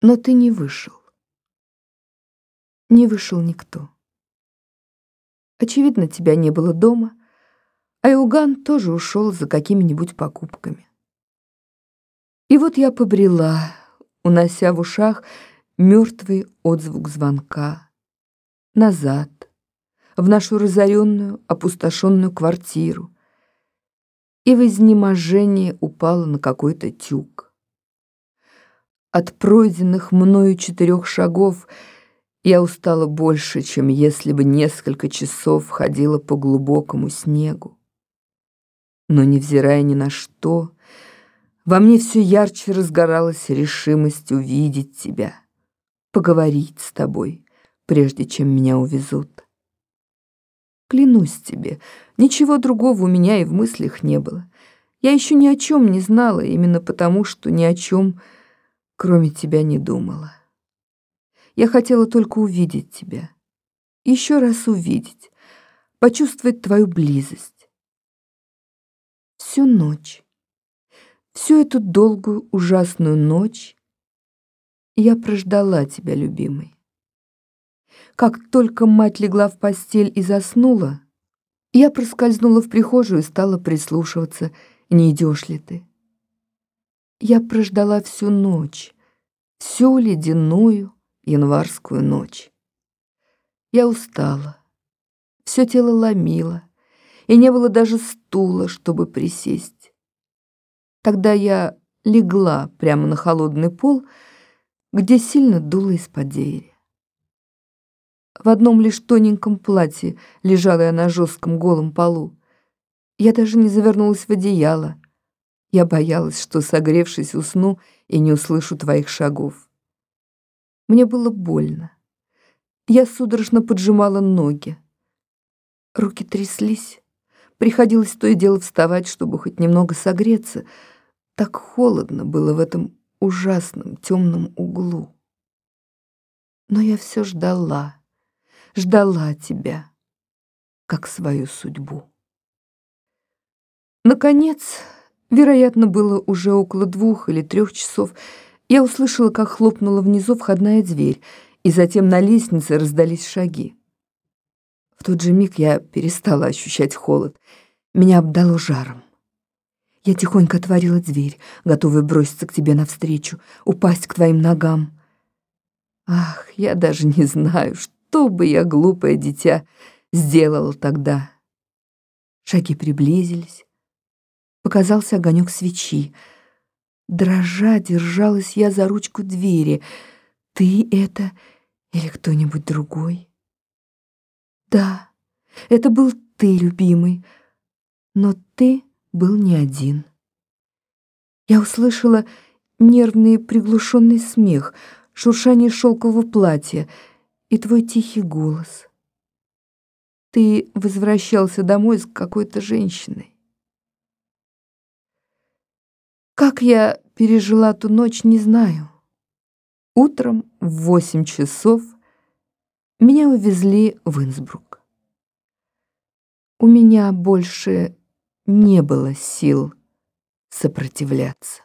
Но ты не вышел. Не вышел никто. Очевидно, тебя не было дома, а Иуган тоже ушел за какими-нибудь покупками. И вот я побрела, унося в ушах мертвый отзвук звонка. Назад, в нашу разоренную, опустошенную квартиру. И в изнеможении упала на какой-то тюк. От пройденных мною четырех шагов я устала больше, чем если бы несколько часов ходила по глубокому снегу. Но, невзирая ни на что, во мне все ярче разгоралась решимость увидеть тебя, поговорить с тобой, прежде чем меня увезут. Клянусь тебе, ничего другого у меня и в мыслях не было. Я еще ни о чем не знала, именно потому, что ни о чем кроме тебя не думала. Я хотела только увидеть тебя, еще раз увидеть, почувствовать твою близость. Всю ночь, всю эту долгую ужасную ночь я прождала тебя, любимый. Как только мать легла в постель и заснула, я проскользнула в прихожую и стала прислушиваться, не идешь ли ты. Я прождала всю ночь, всю ледяную январскую ночь. Я устала, все тело ломило, и не было даже стула, чтобы присесть. Тогда я легла прямо на холодный пол, где сильно дуло из-под двери. В одном лишь тоненьком платье лежала я на жестком голом полу. Я даже не завернулась в одеяло, я боялась, что, согревшись, усну и не услышу твоих шагов. Мне было больно. Я судорожно поджимала ноги. Руки тряслись. Приходилось то и дело вставать, чтобы хоть немного согреться. Так холодно было в этом ужасном темном углу. Но я все ждала, ждала тебя, как свою судьбу. Наконец, Вероятно, было уже около двух или трех часов. Я услышала, как хлопнула внизу входная дверь, и затем на лестнице раздались шаги. В тот же миг я перестала ощущать холод. Меня обдало жаром. Я тихонько отворила дверь, готовая броситься к тебе навстречу, упасть к твоим ногам. Ах, я даже не знаю, что бы я, глупое дитя, сделала тогда. Шаги приблизились показался огонек свечи. Дрожа держалась я за ручку двери. Ты это или кто-нибудь другой? Да, это был ты, любимый, но ты был не один. Я услышала нервный приглушенный смех, шуршание шелкового платья и твой тихий голос. Ты возвращался домой с какой-то женщиной. Как я пережила ту ночь, не знаю. Утром в восемь часов меня увезли в Инсбрук. У меня больше не было сил сопротивляться.